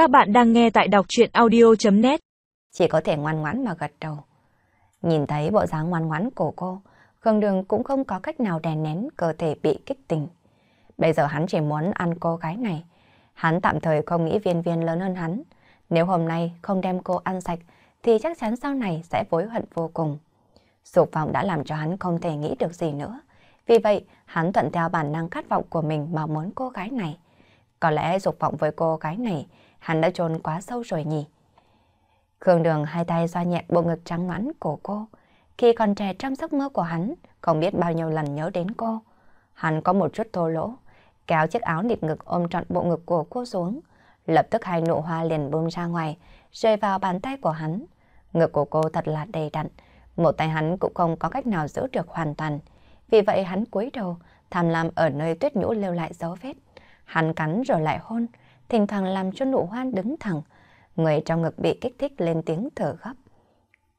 Các bạn đang nghe tại đọc chuyện audio.net Chỉ có thể ngoan ngoãn mà gật đầu. Nhìn thấy bộ dáng ngoan ngoãn của cô, Khương Đường cũng không có cách nào đè nén cơ thể bị kích tình. Bây giờ hắn chỉ muốn ăn cô gái này. Hắn tạm thời không nghĩ viên viên lớn hơn hắn. Nếu hôm nay không đem cô ăn sạch, thì chắc chắn sau này sẽ vối hận vô cùng. Dục vọng đã làm cho hắn không thể nghĩ được gì nữa. Vì vậy, hắn thuận theo bản năng khát vọng của mình mà muốn cô gái này. Có lẽ dục vọng với cô gái này, hắn đã trốn quá sâu rồi nhỉ. Khương Đường hai tay xoa nhẹ bộ ngực trắng nõn của cô. Khi còn trẻ trong giấc mơ của hắn, không biết bao nhiêu lần nhớ đến cô. Hắn có một chút thô lỗ, kéo chiếc áo nịt ngực ôm trọn bộ ngực của cô xuống. Lập tức hai nụ hoa liền bung ra ngoài, rơi vào bàn tay của hắn. Ngực của cô thật là đầy đặn, một tay hắn cũng không có cách nào giữ được hoàn toàn. Vì vậy hắn cúi đầu, tham lam ở nơi tuyết nhũ lưu lại dấu vết. Hắn cắn rồi lại hôn, thỉnh thoảng làm cho nụ hoan đứng thẳng. Người trong ngực bị kích thích lên tiếng thở gấp.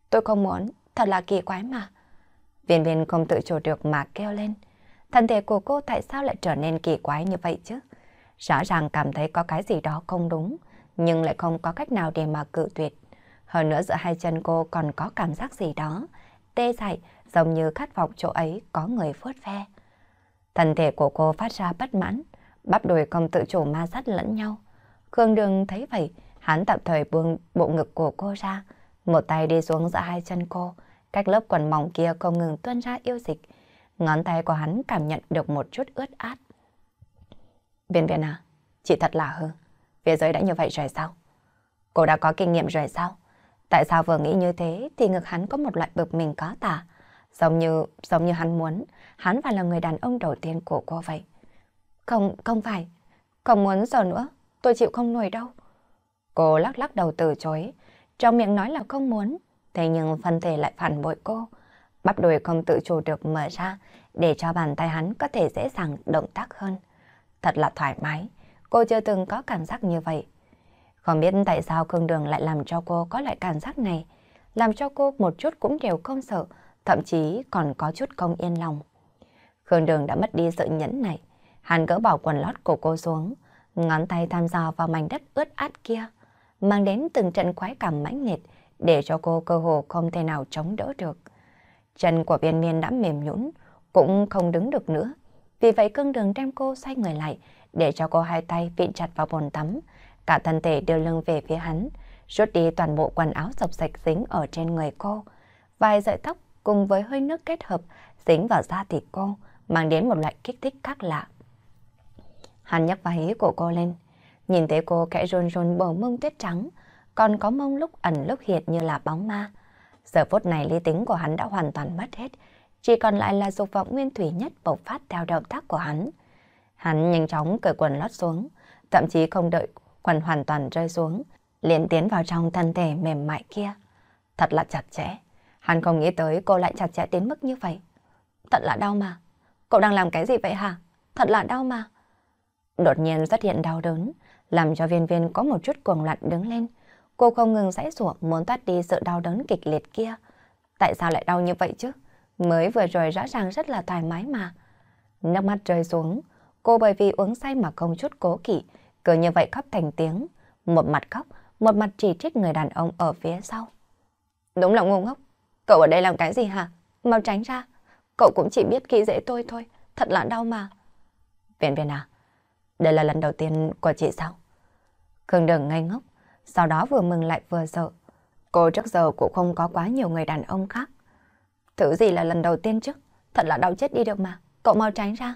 Tôi không muốn, thật là kỳ quái mà. Viên viên không tự chủ được mà kêu lên. Thân thể của cô tại sao lại trở nên kỳ quái như vậy chứ? Rõ ràng cảm thấy có cái gì đó không đúng, nhưng lại không có cách nào để mà cự tuyệt. Hơn nữa giữa hai chân cô còn có cảm giác gì đó, tê dại, giống như khát vọng chỗ ấy có người phớt ve. Thân thể của cô phát ra bất mãn, bắp đùi không tự chủ ma sát lẫn nhau. Khương Đường thấy vậy, hắn tạm thời buông bộ ngực của cô ra, một tay đi xuống giữa hai chân cô, cách lớp quần mỏng kia không ngừng tuôn ra yêu dịch. Ngón tay của hắn cảm nhận được một chút ướt át. Viên viên à, chị thật là hư. Phía giới đã như vậy rồi sao? Cô đã có kinh nghiệm rồi sao? Tại sao vừa nghĩ như thế thì ngực hắn có một loại bực mình có tả. Giống như, giống như hắn muốn, hắn phải là người đàn ông đầu tiên của cô vậy. Không, không phải. Không muốn giờ nữa, tôi chịu không nổi đâu. Cô lắc lắc đầu từ chối, trong miệng nói là không muốn, thế nhưng thân thể lại phản bội cô. Bắp đùi không tự chủ được mở ra để cho bàn tay hắn có thể dễ dàng động tác hơn. Thật là thoải mái, cô chưa từng có cảm giác như vậy. Không biết tại sao Khương Đường lại làm cho cô có loại cảm giác này, làm cho cô một chút cũng đều không sợ, thậm chí còn có chút không yên lòng. Khương Đường đã mất đi sự nhẫn này, hắn gỡ bỏ quần lót của cô xuống, ngón tay tham gia vào mảnh đất ướt át kia, mang đến từng trận khoái cảm mãnh liệt để cho cô cơ hồ không thể nào chống đỡ được. Chân của viên miên đã mềm nhũn, cũng không đứng được nữa. Vì vậy cương đường đem cô xoay người lại để cho cô hai tay vịn chặt vào bồn tắm, cả thân thể đưa lưng về phía hắn, rút đi toàn bộ quần áo sọc sạch dính ở trên người cô. Vài sợi tóc cùng với hơi nước kết hợp dính vào da thịt cô, mang đến một loại kích thích khác lạ. Hắn nhấc váy của cô lên, nhìn thấy cô kẽ run run bờ mông tuyết trắng, còn có mông lúc ẩn lúc hiện như là bóng ma. Giờ phút này lý tính của hắn đã hoàn toàn mất hết, chỉ còn lại là dục vọng nguyên thủy nhất bộc phát theo động tác của hắn. Hắn nhanh chóng cởi quần lót xuống, thậm chí không đợi quần hoàn toàn rơi xuống, liền tiến vào trong thân thể mềm mại kia. Thật là chặt chẽ. Hắn không nghĩ tới cô lại chặt chẽ đến mức như vậy. Thật là đau mà. Cậu đang làm cái gì vậy hả? Thật là đau mà. Đột nhiên xuất hiện đau đớn, làm cho viên viên có một chút cuồng loạn đứng lên. Cô không ngừng giãy giụa muốn thoát đi sự đau đớn kịch liệt kia. Tại sao lại đau như vậy chứ? Mới vừa rồi rõ ràng rất là thoải mái mà. Nước mắt rơi xuống, cô bởi vì uống say mà không chút cố kỵ, cứ như vậy khóc thành tiếng. Một mặt khóc, một mặt chỉ trích người đàn ông ở phía sau. Đúng là ngu ngốc. Cậu ở đây làm cái gì hả? Mau tránh ra. Cậu cũng chỉ biết khi dễ tôi thôi. Thật là đau mà. Viện viên à, đây là lần đầu tiên của chị sao? Khương Đường ngây ngốc, sau đó vừa mừng lại vừa sợ. Cô trước giờ cũng không có quá nhiều người đàn ông khác. Thứ gì là lần đầu tiên chứ? Thật là đau chết đi được mà. Cậu mau tránh ra.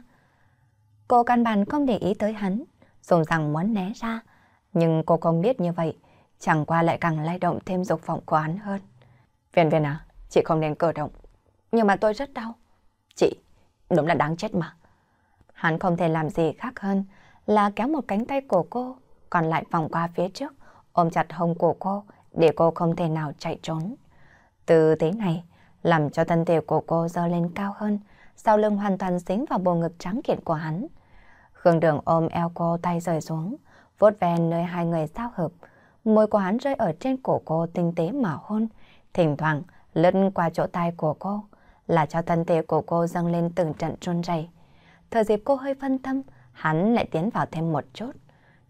Cô căn bản không để ý tới hắn, dùng rằng muốn né ra. Nhưng cô không biết như vậy, chẳng qua lại càng lay động thêm dục vọng của hắn hơn. Viên viên à, chị không nên cử động. Nhưng mà tôi rất đau. Chị, đúng là đáng chết mà. Hắn không thể làm gì khác hơn là kéo một cánh tay của cô, còn lại vòng qua phía trước, ôm chặt hông của cô để cô không thể nào chạy trốn. Từ thế này, làm cho thân thể của cô dơ lên cao hơn, sau lưng hoàn toàn dính vào bộ ngực trắng kiện của hắn. Khương Đường ôm eo cô tay rời xuống, vuốt ve nơi hai người giao hợp. Môi của hắn rơi ở trên cổ cô tinh tế mà hôn, thỉnh thoảng lướt qua chỗ tay của cô, là cho thân thể của cô dâng lên từng trận run rẩy. Thời dịp cô hơi phân tâm, hắn lại tiến vào thêm một chút.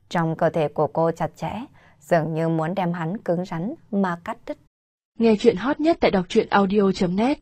Trong cơ thể của cô chặt chẽ, dường như muốn đem hắn cứng rắn mà cắt đứt. Nghe chuyện hot nhất tại đọc truyện audio.net